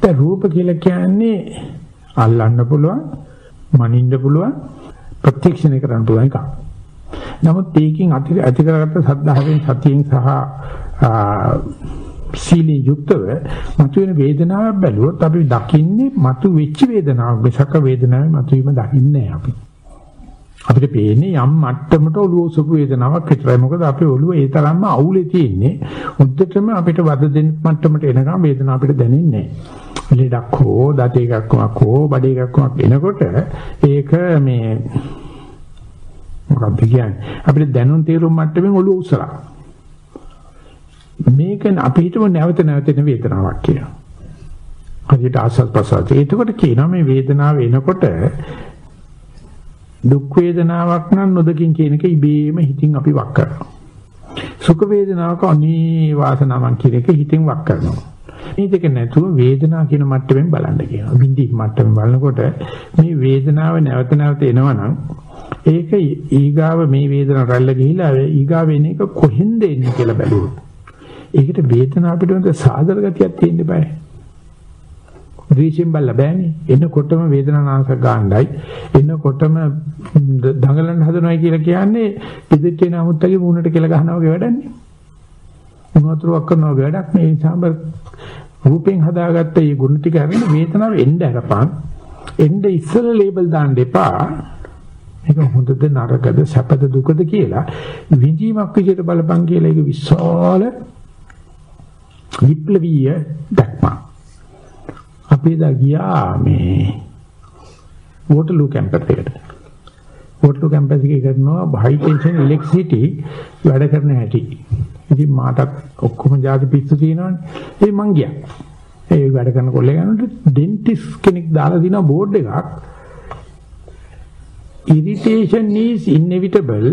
දැන් රූප කියලා කියන්නේ අල්ලන්න පුළුවන්, මනින්න පුළුවන්, ප්‍රත්‍යක්ෂණය කරන්න පුළුවන් එකක්. නමුත් ඒකෙන් අති ඇති කරගත්ත සද්ධාවෙන් සතියෙන් සහ සීලී යුක්තව මතුවෙන වේදනාවක් බැලුවොත් අපි දකින්නේ මතු වෙච්ච වේදනාවක් මිසක වේදනාවේ මතුවීම දකින්නේ අපි. අපිට පේන්නේ යම් මට්ටමට ඔළුව ඔසපු වේදනාවක් විතරයි. මොකද අපේ ඔළුව ඒ තරම්ම අවුලේ තියෙන්නේ. උද්දටම අපිට වද දෙන්න මට්ටමට එනකම් වේදනාව අපිට දැනෙන්නේ නැහැ. ලෙඩක් හෝ දත එකක්මක් හෝ බඩ එකක්මක් එනකොට ඒක මේ මොකක්ද කියන්නේ අපිට දැනුම් තේරුම් මට්ටමින් ඔළුව උසලා මේක අපි හිතමු නැවත නැවතෙන වේදනාවක් කියලා. හරියට ආසස් ප්‍රසාද. ඒකකොට කියනවා මේ වේදනාව එනකොට දුක් වේදනාවක් නම් නොදකින් කියන එක ඉබේම හිතින් අපි වක් කරනවා. සුඛ වේදනාවක අනී වාසනාවන් කියන එක හිතින් වක් කරනවා. මේ දෙක නැතුව වේදනාව කියන මට්ටමින් බලන්න කියනවා. බින්දි මට්ටමින් බලනකොට මේ වේදනාව නැවත නැවත එනවනම් ඒක ඊගාව මේ වේදනාව රැල්ල ගිහිලා ඊගාව වෙන එක කොහෙන්ද එන්නේ කියලා බැලුවොත්. ඒකට වේදනාව පිටවෙන සාදර ගතියක් තියෙන්න බෑ. ද්වේෂයෙන් බල්ල බෑනේ. එනකොටම වේදනානාශක ගන්නයි. එනකොටම දඟලන්න හදනවයි කියලා කියන්නේ පිටිට එන අමුත්තගේ මූණට කියලා ගහනවා වගේ වැඩන්නේ. මොනවතුරක් කරනවා වැඩක් මේ සම්බ රූපෙන් හදාගත්ත මේ ගුණ ටික හැරෙන වේදනාව එන්න අරපන්. එන්න ඉස්සර ලේබල් දාන්න එපා. මේක හොඳද නරකද සැපද දුකද කියලා විඳීමක් විදිහට බලපන් කියලා ඒක විශාල විප්ලවීය දැක්මක්. අපි එදා ගියා මේ වෝටර්ලූ කැම්පස් එකට. වෝටර්ලූ කැම්පස් එකේ කරනවා හයි ටෙන්ෂන් ඉලෙක්ට්‍රිසිටි වැඩ කරන හැටි. ඉතින් මාටත් ඔක්කොම ಜಾති පිස්සු තියෙනවනේ. ඒ මං ගියා. ඒ වැඩ කරන කොල්ලේ ගන්නට ඩෙන්ටිස් කෙනෙක් දාලා දිනා බෝඩ් එකක්. irritation is inevitable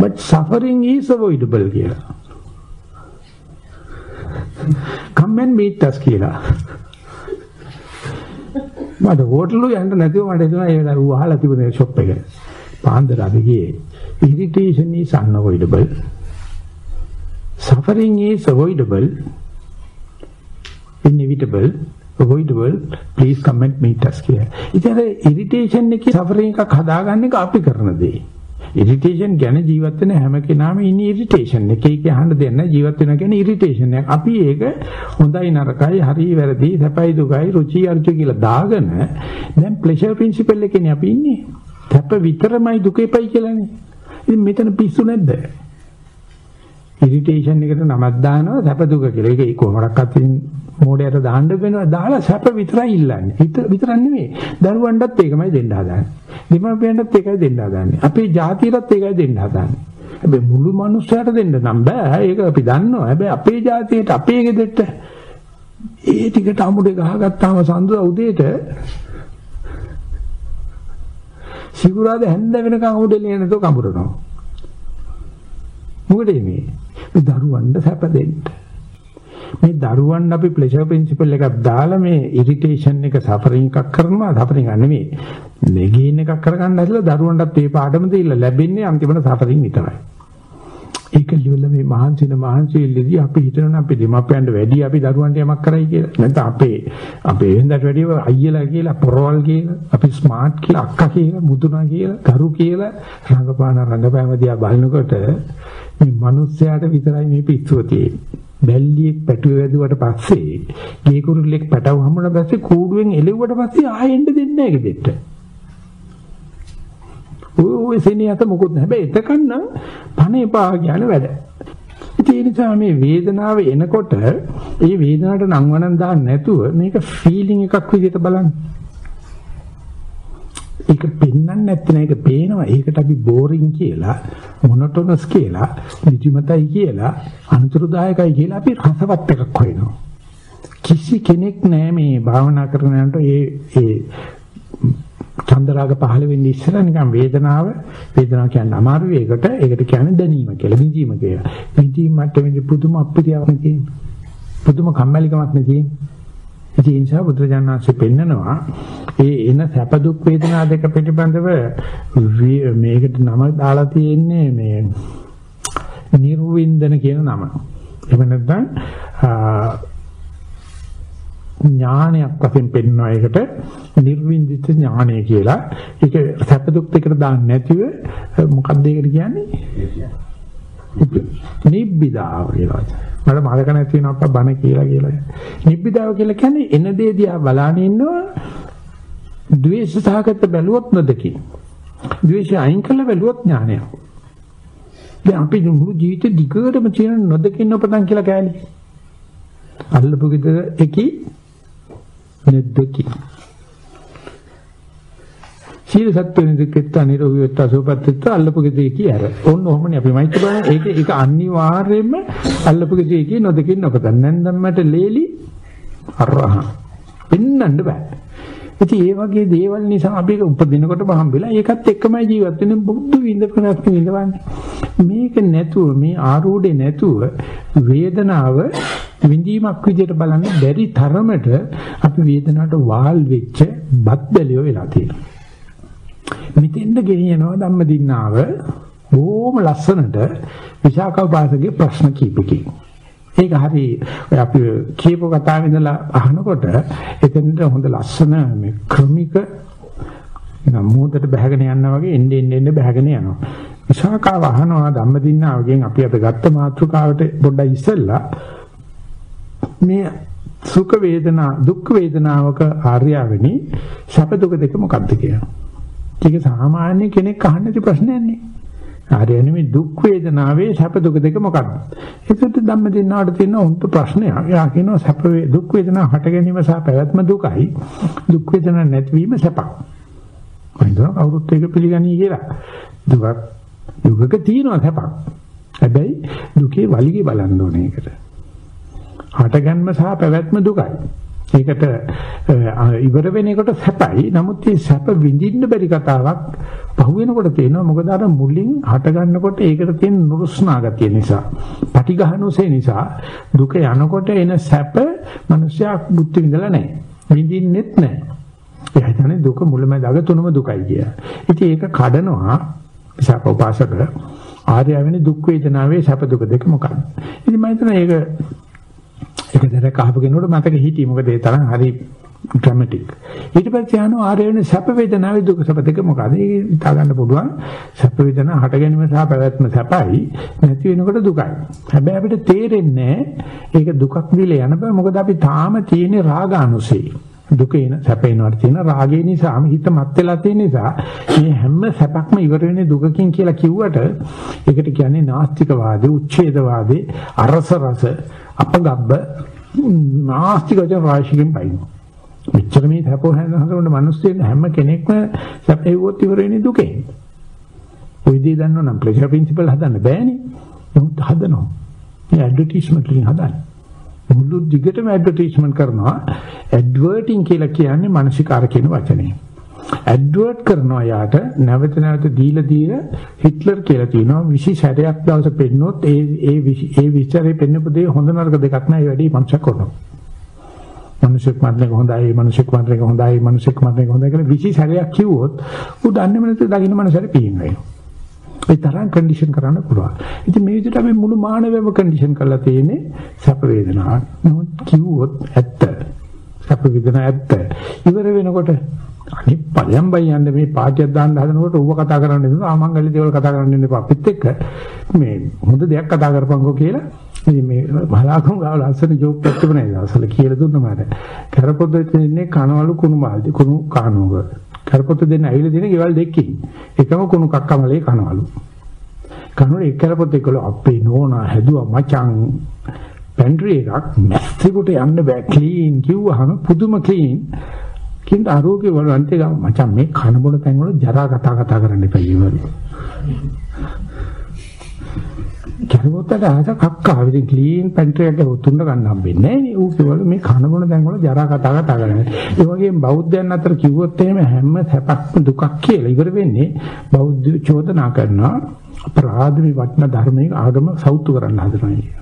but suffering is avoidable කියලා. come and meet us කියලා. මට හෝටලු යන්න නැතිව මට හිතුණා ඒ වෙලාව ඌ අහලා තිබුණේ ෂොප් එක. පාන්දර අපි ගියේ. irritation is unavoidable. Suffering is avoidable. Inevitable. Avoidable. Please come and meet us here. ඉතින් irritation එකේ suffering එකක් හදාගන්න එක අපි කරන දේ. ඉරිටේෂන් ගැන ජීවත් වෙන හැම කෙනාම ඉන්නේ ඉරිටේෂන් එකේ කිය අහන්න දෙන්න ජීවත් වෙනවා කියන්නේ ඉරිටේෂන් එක. අපි ඒක හොඳයි නරකයි හරි වැරදි සැපයි දුකයි රුචි අරුචි කියලා දාගෙන දැන් ප්ලෙෂර් ප්‍රින්සිපල් එකේනේ අපි ඉන්නේ. සැප විතරමයි දුකෙපයි කියලානේ. ඉතින් මෙතන පිස්සු නැද්ද? ඉරිටේෂන් එකට නමක් දානවා සැප දුක කියලා. ඒක කොහොමඩක්වත් මෝඩයට දාන්න වෙනවා. දාලා සැප විතරයි ඉල්ලන්නේ. විතර නෙමෙයි. දරුවන්ටත් ඒකමයි දෙන්න හදාන්නේ. දෙමාපියන්ටත් ඒකයි දෙන්න හදාන්නේ. අපේ ජාතියටත් ඒකයි දෙන්න හදාන්නේ. හැබැයි මුළු මනුස්සයට දෙන්න නම් බෑ. ඒක අපි දන්නවා. හැබැයි අපේ ජාතියට අපේ ගෙදරට ඒ ටිකට අමුඩේ ගහගත්තාම සඳුදා උදේට සිකුරාද හැන්ද වෙනකන් අමුඩේ ලියනතෝ කඹරනවා. මොකද මේ? මේ දරුවන්ට සැප දෙන්න. මේ දරුවන් අපි ප්ලෙෂර් ප්‍රින්සිපල් එකක් දාලා මේ ඉරිටේෂන් එක සෆරින් එකක් කරනවා සෆරින් නෙමෙයි. මේ ගේන් එකක් කරගන්න හැදලා දරුවන්ටත් මේ පාඩම දීලා ලැබෙන්නේ අන්තිමට සෆරින් විතරයි. ඒක ලියලා මේ මහන්සින මහන්සියෙල්ලදී අපි හිතනවා අපි දෙමාපියන්ට වැඩි අපි දරුවන්ට යමක් කරයි කියලා. නැත්නම් අපේ අපේ වෙනදට වැඩිව අයියලා කියලා පොරවල් කියලා අපි ස්මාර්ට් කියලා අක්කා කියලා මුතුනා කියලා කරු කියලා රංගපාන රංගපෑම දිහා බලනකොට මේ මිනිස්යාට විතරයි මේ පිස්සුව තියෙන්නේ. බැල්ලියෙක් පැටුවේ වැදුවට පස්සේ ගේ කුරුල්ලෙක් පැටව හමුන පස්සේ කූඩුවෙන් එලෙව්වට පස්සේ ආයෙන්න දෙන්නේ නැහැ ගෙදෙට්ට. ඔය සෙනියත මොකොත් නැහැ. හැබැයි එතකන් නම් පණ එපා කියන වැඩ. ඒ නිසා මේ වේදනාව එනකොට ඒ වේදනාවට නම් වණන් දාන්න නැතුව මේක ෆීලිං එකක් විදිහට බලන්න. ඒක පෙන්වන්න නැත්නම් ඒක පේනවා. ඒකට අපි බෝරින් කියලා, මොනොටොනස් කියලා, නිදිමතයි කියලා, අනුතරදායකයි කියලා අපි රසවත් එකක් හොයනවා. කිසි කෙනෙක් නෑ මේ භාවනා කරන යනට ඒ ඒ චන්දරාග පහළ වෙන්නේ ඉස්සර නිකන් වේදනාව වේදනාව කියන්නේ අමාරු වේකට ඒකට කියන්නේ දැනීම කියලා විඳීම කියලා. විඳීම මට්ටමේදී පුදුම අප්‍රියාවක් නෙකේ. පුදුම කම්මැලිකමක් නෙකේ. ඉතින් ඒ නිසා බුදුරජාණන්සේ පෙන්නනවා ඒ එන සැප දුක් වේදනා දෙක පිළිබඳව මේකට නම දාලා තියෙන්නේ මේ නිර්වින්දන කියන නම. එහෙම නැත්නම් ඥානයක් වශයෙන් පෙන්වනවා ඒකට නිර්වින්දිත ඥානය කියලා. ඒක සැප දුක් දෙකට දාන්න නැතිව මොකක්ද ඒකට කියන්නේ? නිබ්බිදාව කියලා. මට මතක නැති වෙනවා අප්පා බණ කියලා කියලා. නිබ්බිදාව කියලා කියන්නේ එන දේ දිහා බලාගෙන ඉන්නවා. ද්වේෂ සහගත බැලුවොත් නොදකි. ද්වේෂය අයින් කළ බැලුවොත් ඥානය. දැන් අපි මුළු ජීවිතේ දිගටම තියෙන නොදකින්න උපතන් කියලා කෑලි. අල්ලපු ගෙදර එකි නෙද්දකි. සීල සත්වෙන දෙකෙත් අනිරෝගීවත් අසෝපත්ත්ව අල්ලපු ගෙදේ කී ඇර. ඕන්න ඔහොමනේ අපි මයිත් බලන්නේ. ඒක ඒක අනිවාර්යයෙන්ම අල්ලපු ගෙදේ කී නොදකින් නොපතන්. නැන්දම්මට ලේලි අරහං. පින්නන්න බෑ. ඉතින් ඒ වගේ දේවල් නිසා අපි උපදිනකොට හම්බෙලා ඒකත් එක්කමයි ජීවත් වෙන්නේ බුද්ධ විඳපනක් විඳවන්නේ. මේක නැතුව මේ ආරූಢේ නැතුව වේදනාව විඳීමක් විදිහට බලන්න බැරි තරමට අපි වේදනාවට වාල් වෙච්ච බත් බැලියෝ වෙලා තියෙනවා. මෙතෙන්ද ගෙනියනවා ධම්මදින්නාව බොහොම ලස්සනට විශාඛපාසගේ ප්‍රශ්න කීපකින්. ඒක හරි ඔය අපි කියපු කතාව ඉඳලා අහනකොට එතෙන්ද හොඳ ලස්සන මේ ක්‍රමික මොහොතට බහගෙන යනවා වගේ එන්නේ එන්නේ බහගෙන යනවා. විශාකාව අහනවා ධම්මදින්නාවගෙන් අපි අද ගත්ත මාතෘකාවට පොඩ්ඩක් ඉස්සෙල්ලා මේ සුඛ වේදනා දුක් වේදනාවක ආර්යවෙනි සැප දුක දෙක මොකක්ද කියලා. ඒක සාමාන්‍ය කෙනෙක් අහන්න නැති ප්‍රශ්නයක් නේ. ආර්යවෙනි මේ දුක් වේදනාවේ සැප දුක දෙක මොකක්ද? ඒකට ධම්ම දිනාට තියෙන උන්ට ප්‍රශ්නයක්. යා කියනවා සැප දුක් වේදනා හට ගැනීම සහ පැවැත්ම දුකයි. දුක් වේදනා නැතිවීම සැපක්. කොහෙන්ද කවුරුත් ඒක පිළිගන්නේ කියලා. දුක දුකක තියෙනවා සැපක්. හැබැයි දුකේ වලිගේ බලන්න ඕනේ ඒකට. හටගන්ම සහ පැවැත්ම දුකයි. ඒකට ඉවර වෙන එකට සැපයි. නමුත් මේ සැප විඳින්න බැරි කතාවක් පහුවෙනකොට තේනවා මොකද අර මුලින් හට ගන්නකොට ඒකට තියෙන නුරුස්නා ගතිය නිසා, පටිඝහනුසේ නිසා දුක යනකොට එන සැප මිනිස්සයා බුද්ධ විඳලා නැහැ. විඳින්නෙත් නැහැ. ඒ හිතන්නේ දුක මුලමඳ අග තුනම දුකයි කිය. ඉතින් ඒක කඩනවා විසක උපාසක ආර්යවෙනි දුක් වේදනාවේ සැප දුක දෙක මොකක්ද? ඉතින් මම හිතනවා ඒක ඒක දැක අහපු කෙනෙකුට මතක හිටියේ මොකද ඒ තරම් හරි ඩ්‍රමැටික්. ඊට පස්සේ අහනවා ආරය වෙන සැප වේදනාවේ දුක සැප දෙක මොකද? ඒක හිතා ගන්න පුළුවන්. සැප වේදනා හට ගැනීම සහ පැවැත්ම සැපයි නැති වෙනකොට දුකයි. හැබැයි අපිට තේරෙන්නේ ඒක දුකක් විල යන බෑ. මොකද අපි තාම තියෙන රාගානුසේ. දුක එන සැපේනවට තියෙන රාගය නිසාම හිත මත් වෙලා තියෙන නිසා මේ හැම සැපක්ම ඉවර වෙන්නේ දුකකින් කියලා කිව්වට ඒකට කියන්නේ නාස්තිකවාදී, උච්ඡේදවාදී, අරස රස අපගබ්බ නාස්තික වචන රාශියකින් බයිනවා. මෙච්චර මේ සැපෝ හැඳහඳුන මිනිස්සුන් හැම කෙනෙක්ම සැපෙව්වොත් ඉවර වෙන්නේ දුකෙන්. ওই දේ දන්නවනම් ප්ලෙෂර් ප්‍රින්සිපල් හදන්න බෑනේ. නමුත් හදනවා. මේ ඇඩ්වර්ටයිස්මන්ට් වලින් හදන්නේ. මුළු දිගටම ඇඩ්වර්ටයිස්මන්ට් කරනවා. ඇඩ්වර්ටින් කියලා කියන්නේ මානසිකාර කියන වචනේ. ඇඩ්වර්ට් කරනවා යාට නැවත නැවත දීලා දීලා හිට්ලර් කියලා කියනවා 20 සැරයක් දවස පෙන්නොත් ඒ ඒ ඒ විචාරේ පෙන්නපු දේ හොඳ නරක දෙකක් නෑ ඒ වැඩි මනුෂ්‍යක් කරනවා. මිනිසෙක් මරණක හොඳයි මිනිසෙක් මරණක හොඳයි මිනිසෙක් මරණක හොඳයි කියලා 20 සැරයක් කිව්වොත් ඌ දන්නේ නැති දකින්න මනසට පියින් වෙනවා. ඒ තරම් කන්ඩිෂන් කරන්න පුළුවන්. ඉතින් මේ විදිහට අපි මුළු මානවයම කන්ඩිෂන් කරලා තියෙන්නේ සැප වේදනාවක්. නමුත් කිව්වොත් ඇත්ත. සැප වේදනා ඇත්ත. ඉවර වෙනකොට අනිත් පලයන් බයි යන්නේ මේ පාටියක් දාන්න හදනකොට ඌව කතා කරන්න ඉන්නවා ආමංගල්‍ය දේවල් කතා කරන්න ඉන්න එපා අපිත් එක්ක මේ හොඳ දෙයක් කතා කරපන්කෝ කියලා ඉතින් මේ බලාකුම් ගාව ලස්සන ජෝක් එකක් තිබුණා අසල කියලා දුන්න මට. කරපොද්ද ඉන්නේ කනවලු කුණු මාල්දි කුණු කානුවක කරපොද්ද දෙන්න ඇවිල්ලා දෙන ගෙවල් දෙකකින්. එකම කුණු කක්කමලේ කනවලු. කනුර එක කරපොද්ද එක්කල අපේ නෝනා හැදුවා මචං. පැන්ට්‍රි එකක් මැස්තිකට යන්න බෑ. ක්ලීන් කිව්වහම පුදුම ක්ලීන් කින්ද ආරෝග්‍ය වල අන්තික මචං මේ කන බොන තැන් වල ජරා කතා කතා කරන්න එපා ඊවල. කරුවොත්තට ආස කක්කා විදිහ ක්ලීන් පැන්ට්‍රි එකක උතුන්න ගන්න හම්බෙන්නේ නැහැ නේ. ඌ කිව්වලු මේ කන බොන තැන් වල ජරා කතා කතා කරන්නේ. ඒ වගේම බෞද්ධයන් අතර කිව්වොත් එහෙම හැම සැපක්ම දුකක් කියලා ඉවර වෙන්නේ බෞද්ධ චෝදනා කරනවා අපරාධ මේ වටිනා ධර්මයක ආගම සෞතු කරන්න හදනවා කියන.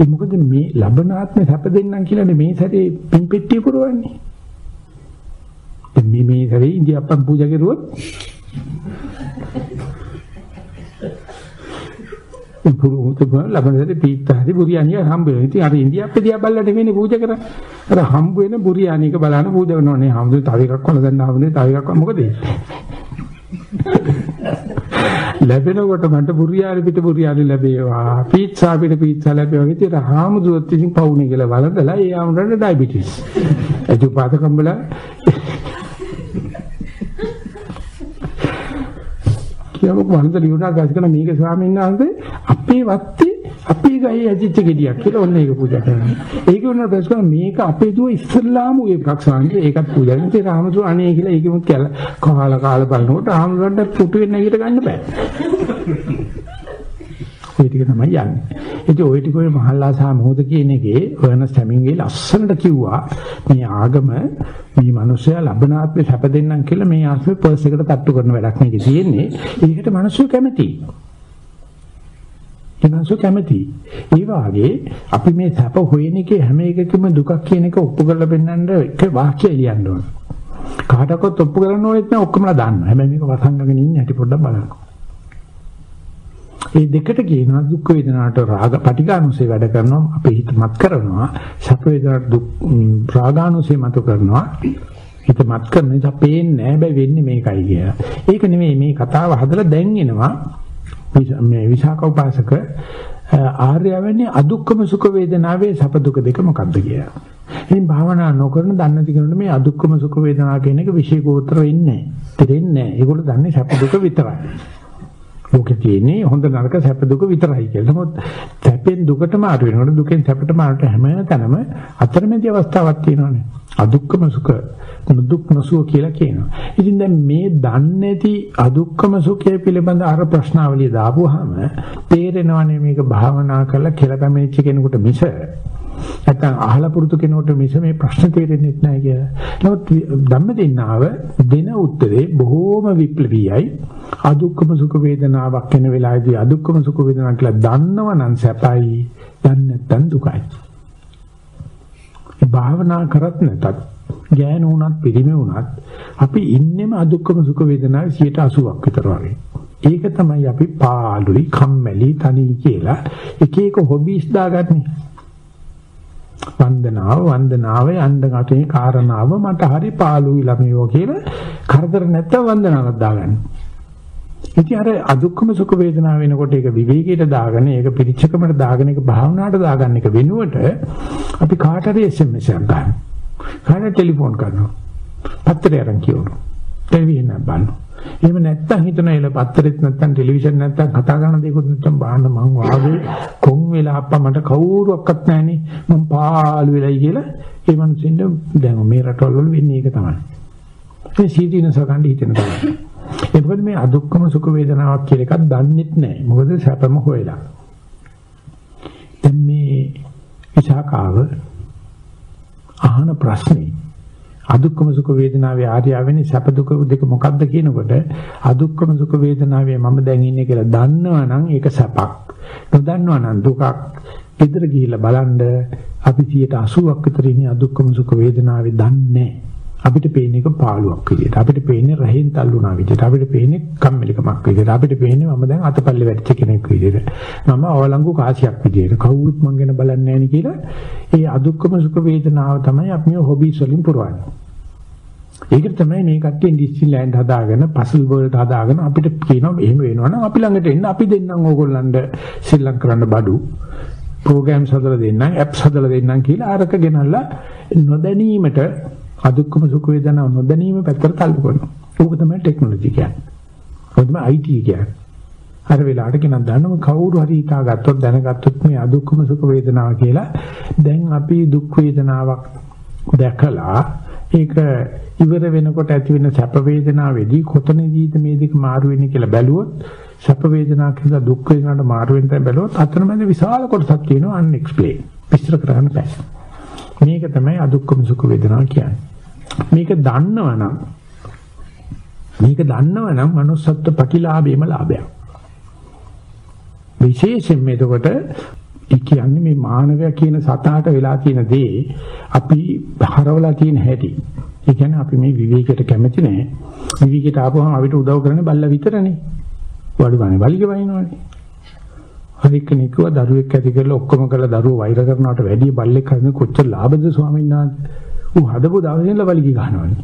ඒ මොකද මේ ලබනාත්ම සැප දෙන්නම් කියලානේ මේ සැරේ පින්පෙට්ටිය පුරවන්නේ. මේ මේ සැරේ ඉන්දියාප්පන් පූජා කරුවොත් ඒ පුරුත ලබනදේ පීත්තාදී බුරියානිය හම්බ වෙනවා. ඉතින් අර ඉන්දියාප්පේ දිහා බල්ලට වෙන්නේ පූජා කරන්නේ. අර හම්බ වෙන බුරියානියක බලන පූජා කරනවානේ. හම්බුනේ තව එකක් වල ගන්න හම්බුනේ තව එකක් මොකද ලැබෙනකොට මට බුරියානි පිට බුරියානි ලැබේවා. පීත්සා පිට පීත්සා ලැබේවා. ඉතින් අර හාමුදුරුවෝ ඉතින් පවුනේ කියලා වලදලා ඒ ආමුරට ඩයබටිස්. එතුපාත කම්බල කියවක වන්ද ලියුණා ගස්කන මේක ස්වාමීන් වහන්සේ අපේ වත්තේ අපේ ගහේ ඇදිච්ච ගෙඩියක් කියලා ඔන්න ඒක පූජා කරනවා. ඒක උනන ප්‍රශ්න මේක අපේ දුව ඉස්සල්ලාම ඒ ප්‍රක්ෂාන්තේ ඒකත් පූජා කරනවා. ඒ රාමතුරු අනේ කියලා ඒකෙමුත් කියලා කාලා කාලා බලනකොට ආම්ලන්ට පුටු වෙන්න නැගිට ගන්න බෑ. ওই ටික තමයි යන්නේ. ඉතින් ওই ටික ඔය මහල්ලා සහ මොහොත කියන එකේ වර්නස් හැමින්ගේ ලස්සනට කිව්වා මේ ආගම මේ මිනිස්සයා ලබනාත්මේ සැප දෙන්නම් කියලා මේ ආත්මේ පර්ස් එකට තට්ටු කරන වැඩක් නෙකේ තියෙන්නේ. ඒකට මිනිස්සු කැමතියි. එනසු කැමති. ඒ වාගේ අපි මේ සැප හොයන එකේ හැම එකකම දුකක් කියන එක ඔප්පු කරලා පෙන්නන්න එක වාක්‍යය ලියන්න ඕන. කාටවත් ඔප්පු කරන්න ඕනෙත් නෑ ඔක්කොමලා දන්නවා. හැබැයි මේක වසංගගෙන ඉන්නේ හැටි පොඩ්ඩක් බලන්න. මේ දෙකට කියනවා දුක් වේදනාට රාග පටිඝානුසය වැඩ කරනවා අපේ හිත මත් කරනවා සැප වේදනාට දුක් රාගානුසය මත කරනවා හිත මත් කරන නිසා පේන්නේ නැහැ හැබැයි වෙන්නේ මේකයි කියලා. ඒක නෙමෙයි මේ කතාව හදලා දැන් එනවා මේ විසාක උපාසක ආර්යවන්නේ අදුක්කම සුඛ වේදනාවේ සැප දුක දෙක මොකක්ද කියලා. ඉතින් භාවනා නොකරන දන්නේ කෙනෙකුට මේ අදුක්කම සුඛ වේදනා කියන එක විශේෂෝත්තර වෙන්නේ නැහැ. තේරෙන්නේ නැහැ. ඒගොල්ලෝ දන්නේ සැප දුක විතරයි. ලෝකේ තියෙන්නේ හොඳ නරක සැප දුක විතරයි කියලා. නමුත් සැපෙන් දුකට මාරු වෙනකොට දුකෙන් සැපට මාරුට හැම තැනම අතරමැදි අවස්ථාවක් තියෙනවානේ. අදුක්කම සුඛ දුක් නොසුව කියලා කියනවා. ඉතින් දැන් මේ දන්නේ නැති අදුක්කම සුඛය පිළිබඳ අර ප්‍රශ්නාවලිය දාපුවාම තේරෙනවානේ මේක භාවනා කරලා කියලා කැමෙච්ච කෙනෙකුට මිස නැත්නම් අහලා පුරුදු කෙනෙකුට මිස මේ ප්‍රශ්න තේරෙන්නේ නැහැ කියලා. නමුත් ධම්මදින්නාව දෙන උත්තරේ බොහෝම විප්ලවීයයි. අදුක්කම සුඛ වේදනාවක් වෙන වෙලාවේදී අදුක්කම සුඛ වේදනාවක් කියලා දන්නවනම් සැපයි, දන්නේ නැත්නම් දුකයි. භාවනා කරත් නැතත් ගෑනු වුණත් පිරිමි වුණත් අපි ඉන්නෙම අදුක්කම සුඛ වේදනාවේ 80ක් විතර වගේ. ඒක තමයි අපි පාළුයි කම්මැලි තනි කියලා එක එක හොබිස් දාගන්නේ. වන්දනාව වන්දනාව යන්න ගතේ කාරණාව මට හරි පාළුයි ළමයෝ කියලා කරදර නැත්තම් වන්දනාවක් දාගන්න. ඉතින් අර අදුක්කම සුඛ වේදනාව වෙනකොට ඒක විවේකයට දාගෙන ඒක පිරිච්චකමට දාගෙන ඒක භාවනාවට දාගන්න එක වෙනුවට අපි කාට හරි SMS එකක් ගන්නවා. කාට ටෙලිෆෝන් කරනවා. පත්තරය අරන් කියවනවා. ටෙලිවිෂන් එක බලනවා. එහෙම නැත්තම් හිතන එල පත්තරෙත් නැත්තම් ටෙලිවිෂන් නැත්තම් කතා කරන දේකුත් නැත්තම් බාන්න මං වාගේ කොන් වෙලා අප්පා මට කවුරුවක්වත් නැහනේ මං පාළු වෙලයි කියලා ඒ මනුස්සෙන්ද දැන් මේ රටවල් වල වෙන්නේ ඒක තමයි. ඒ සීදීන සකණ්ඩ හිතෙන තමයි. ඒ මොකද මේ අදුක්කම සුඛ වේදනාවක් කියලා එකක් දන්නෙත් නැහැ. මොකද සැපම හොයලා. දැන් මේ විසාකාව අහන ප්‍රශ්නේ අදුක්කම සුඛ වේදනාවේ ආර්යවෙන්නේ සැප දුක දෙක මොකක්ද කියනකොට අදුක්කම සුඛ වේදනාවේ මම දැන් ඉන්නේ කියලා දන්නවනම් ඒක සැපක්. නොදන්නවනම් දුකක්. ගෙදර ගිහිල්ලා බලන්න අපි 80ක් විතර ඉන්නේ අදුක්කම සුඛ වේදනාවේ දන්නේ. අපිට පේන එක පාළුවක් විදියට අපිට පේන්නේ රහෙන් තල්ලුණා විදියට අපිට පේන්නේ කම්මැලිකමක් විදියට අපිට පේන්නේ මම දැන් අතපල්ලේ වැටිච්ච කෙනෙක් විදියට මම අවලංගු කාසියක් විදියට කවුරුත් මං ගැන බලන්නේ නැහැ කියලා ඒ අදුක්කම සුඛ වේදනාව තමයි අපි හොබීස් වලින් පුරවන්නේ. ඒකට තමයි මේ කට්ටිය ඩිස්නිලෑන්ඩ් හදාගෙන පසල් වර්ල්ඩ් හදාගෙන අපිට කියනවා එහෙම වෙනවනම් අපි ළඟට එන්න අපි දෙන්නම් ඕගොල්ලන්ට ශ්‍රී ලංකරන්න බඩු ප්‍රෝග්‍රෑම්ස් හදලා දෙන්නම් ඇප්ස් හදලා දෙන්නම් කියලා අරක ගෙනල්ලා නොදැනීමට අදුක්කම සුඛ වේදනාව නොදැනීම පැත්තට තල්ලු කරනවා. ඕක තමයි ටෙක්නොලොජි කියන්නේ. ඕක තමයි IT කියන්නේ. අර වෙලාවට කෙනෙක් දන්නම කවුරු හරි හිතාගත්තොත් දැනගත්තොත් මේ අදුක්කම සුඛ වේදනාව කියලා දැන් අපි දුක් වේදනාවක් දැකලා ඒක ඉවර වෙනකොට ඇති වෙන සැප වේදනාවේදී කොතනදීද මේ දෙක මාරු වෙන්නේ කියලා බැලුවොත් සැප වේදනාව කියලා දුක් වේදනාවට මාරු වෙන තැන බැලුවොත් අතරමැද විශාල කොටසක් තියෙනවා unexplained. විස්තර කරන්න බෑ. මේක තමයි අදුක්කම සුඛ වේදනාව කියන්නේ. මේක දන්නවනම් මේක දන්නවනම් manussත්ව ප්‍රතිලාභේම ලාභයක්. විශේෂයෙන් එතකොට ඒ කියන්නේ මේ මානවයා කියන සතාට වෙලා තියෙන දේ අපි හරවලා තියෙන හැටි. ඒ කියන්නේ අපි මේ විවේකයට කැමති නැහැ. විවේකයට ආපුවම අපිට උදව් කරන්නේ බල්ලා විතරනේ. වඩු ගන්න බලිග වයින්නවනේ. හරි කෙනෙක්ව දරුවෙක් ඇති කරලා ඔක්කොම කරලා දරුවෝ වෛර කරනවට වැඩිය බල්ලෙක් හදන කොච්චර ලාභද ස්වාමීන් වහන්සේ. ඌ හදපු දවසේ ඉඳලා වලිගි ගන්නවනේ.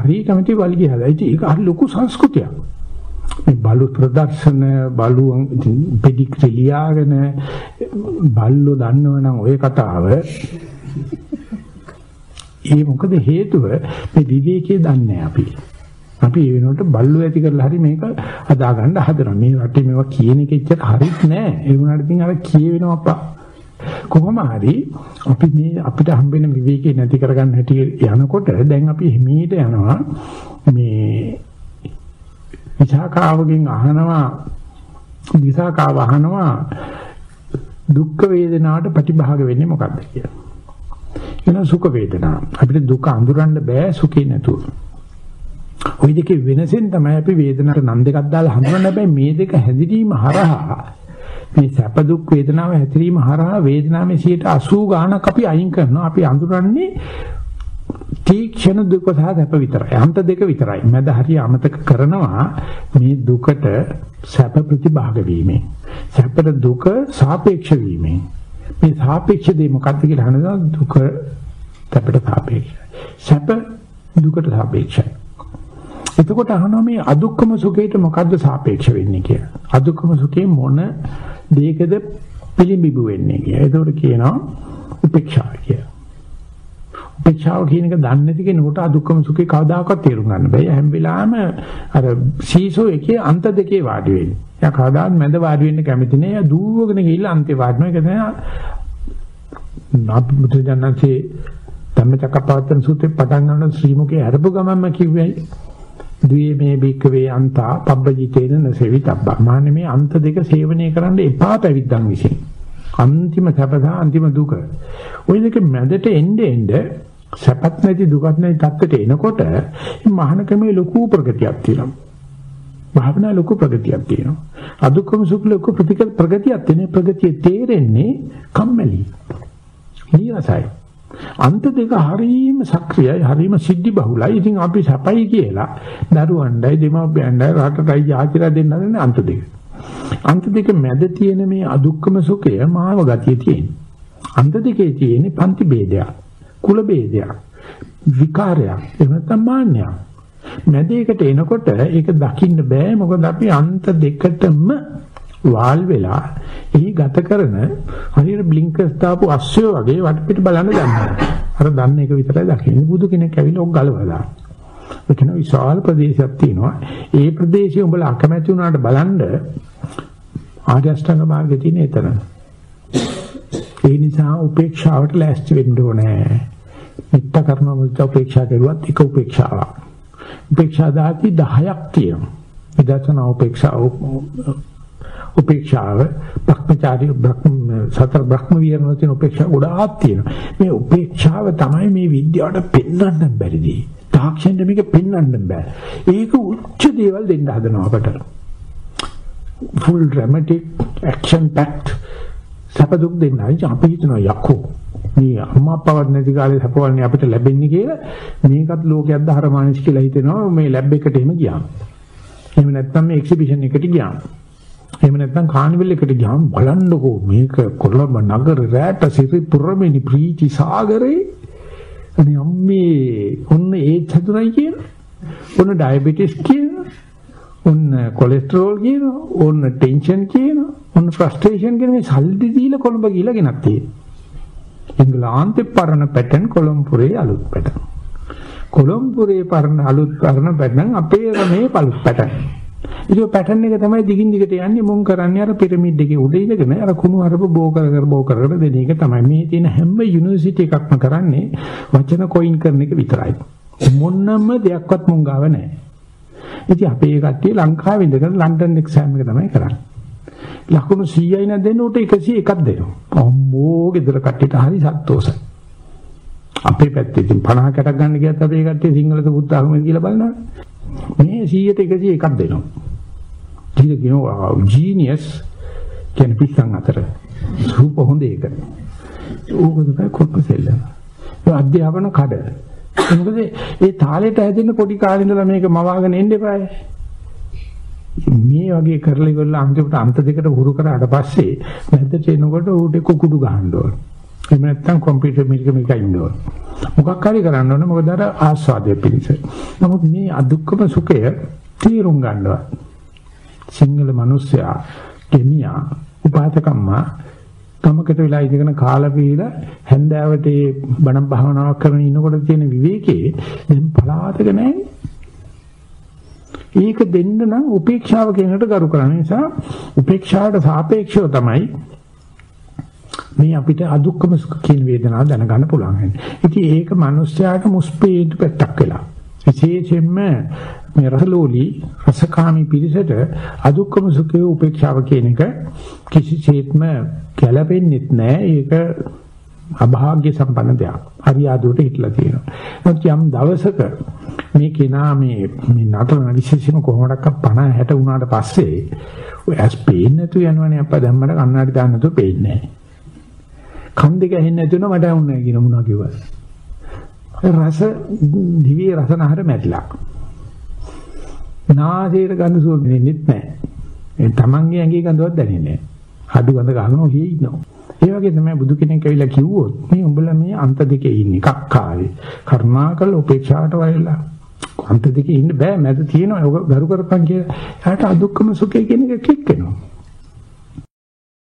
හරි කැමති වලිගි හදලා. ඉතින් ඒක හරි ලොකු සංස්කෘතියක්. මේ බලු ප්‍රදර්ශන බලු පෙඩිග්‍රී ලියාගෙන බල්ලෝ දන්නවනම් ওই කතාව ඒ මොකද හේතුව මේ විවේකයේ දන්නේ අපි. අපි ඒ වෙනකොට බල්ලෝ ඇති කරලා හරි මේක හදා ගන්න හදනවා. මේ රටේ මේවා කියන එක එච්චර හරිත් නෑ. ඒ වුණාට ඉතින් අර කියවෙනවා අප්පා. කොහොම හරි අපි මේ අපිට හම්බෙන විවේකේ නැති කරගන්න හැටි යනකොට දැන් අපි හිමීට යනවා මේ විසාකාවගෙන් අහනවා විසාකාව අහනවා දුක් වේදනාවට ප්‍රතිභාග වෙන්නේ මොකද්ද කියලා. එන සුඛ වේදනා. අපිට දුක අඳුරන්න බෑ සුඛේ නැතුව. ওই දෙකේ වෙනසෙන් තමයි අපි වේදනාවට නම් දෙකක් දාලා හඳුනන්න හැබැයි මේ දෙක හැදිරීම හරහා මේ සැප දුක් වේදනාව හැදිරීම හරහා වේදනාවේ 80 ගාණක් අපි අයින් කරනවා. අපි අඳුරන්නේ තීක්ෂණ දුක සහ සැප විතරයි. අන්ත දෙක විතරයි. මැද හරිය අමතක කරනවා මේ දුකට සැප ප්‍රතිභාග වීමෙන්. සැපට දුක සාපේක්ෂ වීමෙන්. මේ සාපේක්ෂ දේ මොකක්ද කියලා අහනවා දුක සැපට සාපේක්ෂයි. සැප දුකට සාපේක්ෂයි. එතකොට අහනවා මේ අදුක්කම සුඛයට මොකද්ද සාපේක්ෂ වෙන්නේ කියලා. අදුක්කම සුඛේ මොන දෙයකද පිළිඹු වෙන්නේ කියලා. ඒකට කියනවා උපේක්ෂා කියලා. උපේක්ෂාව කියන එක දන්නේ නැති කෙනෙකුට අදුක්කම සුඛේ කවදාකවත් තේරුම් ගන්න බෑ. හැම වෙලාවෙම අර සීසෝ එකේ අන්ත දෙකේ වාඩි වෙන්නේ. එයා කවදාත් මැද වාඩි වෙන්න කැමති නෑ. එයා දුවගෙන ගිහිල්ලා අන්තේ වාඩිනවා. ඒක තමයි නාපුත්‍රයන්න්සේ ධම්මචක්කපවත්තන සූත්‍රේ පටන් ගන්න ශ්‍රී මුකේ අරබු ගමන්ම කිව්වයි. ද්වේ මේ බික්කවේ අන්තා පබ්බජිතේන නසෙවිතබ්බා. මාන්නේ මේ අන්ත දෙක සේවනය කරන්න එපා පැවිද්දන් විසින්. අන්තිම සැපස අන්තිම දුක. ওই දෙක මැදට එnde එnde සැපත් නැති දුකත් නැති තත්ත්වයට එනකොට මහානකමේ ලොකු ප්‍රගතියක් තියෙනවා. භාවනා ලොකු ප්‍රගතියක් තියෙනවා. අදුක්කම සුඛ ලොකු ප්‍රතිකල් ප්‍රගතියක් තියෙන ප්‍රගතිය තේරෙන්නේ කම්මැලි. නීරසයි. අන්ත දෙක හරීම සක්‍රියයි හරීම සිද්ධි බහුලයි. ඉතින් අපි සැපයි කියලා දරුවන්ඩයි දෙමව්පියන්ඩයි රටටයි ජාතිලා දෙන්න හදන්නේ අන්ත දෙක. අන්ත දෙක මැද තියෙන මේ අදුක්කම සුඛය මාව ගතිය තියෙන. අන්ත දෙකේ තියෙන පන්ති ભેදයක්, කුල ભેදයක්, විකාරයක්, එහෙම නැත්නම් මාන්නයක්. මැද එකට එනකොට ඒක දකින්න බෑ මොකද අපි අන්ත දෙකටම වාල් වෙලා එහි ගත කරන හරියට බ්ලින්කර්ස් දාපු අස්සය වගේ වටපිට බලන්න දන්නවා. අර දන්න එක විතරයි දකින්නේ. බුදු කෙනෙක් ඇවිල්ලා ඔක් ගලවලා. ඒකන විශාල ප්‍රදේශයක් තියෙනවා. ඒ ප්‍රදේශය උඹලා අකමැති වුණාට බලන්න ආර්ය අෂ්ටාංග මාර්ගයේ තියෙන එතන. ඒ නිසා උපේක්ෂාවට ලෑස්ති වෙන්න ඕනේ. මිත්ත කර්ම මුල්ත උපේක්ෂා කරුවත් එක උපේක්ෂාවක්. උපේක්ෂා දාති 10ක් තියෙනවා. විදර්ශනා උපේක්ෂා උපේක්ෂාව භ්‍රමචාරී බ්‍රහ්ම සතර බ්‍රහ්ම විහරණ තියෙන උපේක්ෂා ගොඩාක් තියෙනවා. මේ උපේක්ෂාව තමයි මේ විද්‍යාවට පෙන්වන්න බැරිදී. තාක්ෂණයට මේක පෙන්වන්න බෑ. ඒක උච්ච දේවල් දෙන්න හදනවා අපට. full dramatic action packed සැප දුක් දෙන්නයි අපි හිතනවා යකෝ මේ අම්මා අප්පාවත් නැති කාලේ සැපවන්නේ අපිට ලැබෙන්නේ කියලා මේකත් ලෝකයක් දහරමානිස් කියලා හිතෙනවා මේ ලැබ් එකට එහෙම ගියාම එහෙම නැත්නම් මේ එක්සිබිෂන් එකට ගියාම එහෙම නැත්නම් කානිවල් එකට ගියාම බලන්නකෝ මේක කොළඹ නගර රැට සිරි පුරමිනි ප්‍රීති සාගරේ. අනේ අම්මේ ඔන්න ඒ චතුරයි කියන ඔන්න ඩයබටිස් කියන ඔන්න කොලෙස්ටරෝල් කියන ඔන්න ටෙන්ෂන් කියන ඔන්න ෆ්‍රස්ට්‍රේෂන් කියන මේ සල්ලි දීලා කොළඹ ගිහලා ගෙනත් තියෙනවා. ඉංග්‍රීසි පරණ පැටර්න් කොළඹුරේ අලුත් පැටර්න් කොළඹුරේ පරණ අලුත් පරණ පැටර්න් අපේ මේ පළු පැටර්න් ඒක පැටර්න් එක තමයි දිගින් දිගට යන්නේ. මුන් කරන්නේ? අර පිරමීඩ් එකේ උඩ ඉඳගෙන අර කුණු හරප බෝ කර කර බෝ කර කර දෙන එක තමයි. මේ තියෙන හැම යුනිවර්සිටි එකක්ම කරන්නේ වචන කොයින් කරන එක විතරයි. මොන්නම දෙයක්වත් මුන් ගාව නැහැ. ඉතින් අපේ කට්ටිය ලංකාවේ ඉඳගෙන ලන්ඩන් එක්සෑම් එක තමයි කරන්නේ. ලකුණු 100යි නැ දෙන්න උට 101ක් දෙනවා. අම්මෝ ගෙදර කට්ටියට හරි සතුටුසයි අපේ පැත්තේ ඉතින් 50කට ගන්න ගියත් අපේ කට්ටිය සිංහලද බුද්ධ ආගමද කියලා බලනවා මේ 100ට 101ක් දෙනවා. ඊට කියනවා ජීනියස් කියන පිස්සන් අතර. රූප හොඳ එක. ඕක තමයි කොට්ට සෙල්ල. ඒ අධ්‍යාපන කඩ. මොකද ඒ තාලෙට හැදෙන්න පොඩි කාලේ ඉඳලා මේක මවාගෙන එන්න එපායි. මේ වගේ කරලා ඉවරලා අන්තිමට අන්ත දෙකට හුරු කරාට පස්සේ මැදට එනකොට ඌට කුකුඩු ගහන්න ඕන. එහෙම නැත්නම් කම්පියුටර් මේක මේක ඉන්න ඕන. මොකක් හරි කරන්න ඕන මොකද අර ආස්වාදයේ පිණිස. නමුත් මේ අදුක්කම සුඛය තීරුම් ගන්නවා. සිංහල මිනිස්සයා ගෙමියා උපාතකම්මා තමකට වෙලා ඉඳගෙන කාලා පීලා හැන්දෑවට ඒ බණ භාවනාවක් කරන ඉන්නකොට තියෙන විවේකේ දැන් පලාතක නැහැ. ඒක දෙන්න නම් උපේක්ෂාව කියනකට ගරු කරන නිසා උපේක්ෂාවට සාපේක්ෂව තමයි මේ අපිට අදුක්කම සුඛ කියන වේදනාව දැනගන්න පුළුවන් වෙන්නේ. ඉතින් ඒක මිනිස්යාට මුස්පේට පැත්තක් වෙලා. විශේෂයෙන්ම මේ රසලෝලි රසකාමී පිරිසට අදුක්කම සුඛේ උපේක්ෂාව කියන එක කිසිසේත්ම ගැළපෙන්නේ නැහැ. ඒක අභාග්‍ය සම්පන්න දෙයක්. හරියාදුවට හිටලා තියෙනවා. නමුත් යම් දවසක මේ කෙනා මේ මේ නතර විශේෂම කොහොමඩක්ක 50 60 වුණාට පස්සේ ඔය ඇස් පේන්නේ නැතු යනවනේ අප්පා දැම්මට කන්නඩි දාන්න නැතුව පේන්නේ නැහැ. කන් දෙක ඇහෙන්නේ නැතුව මට වුණා කියන මොනවා කිව්වද? රස දිවි රස නහර මැරිලා. නාසයේ ගඳ සුවඳ දෙන්නෙත් නැහැ. ඒ තමන්ගේ ඇඟේ ගඳවත් දැනෙන්නේ නැහැ. හඩු ගඳ ගන්නවා හේ ඉන්නවා. ඒ වගේ තමයි බුදු කෙනෙක් ඇවිල්ලා කිව්වොත් මේ උඹලා මේ අන්ත දෙකේ ඉන්නේ කක්කාවේ. කරුණාකර උපේක්ෂාවට වයලා. අන්ත දෙකේ ඉන්න බෑ මැද තියෙනවා. ඔක ගරු කරපන් කියලා. එයාට අදුක්කම සුඛය කියන එක කික් වෙනවා.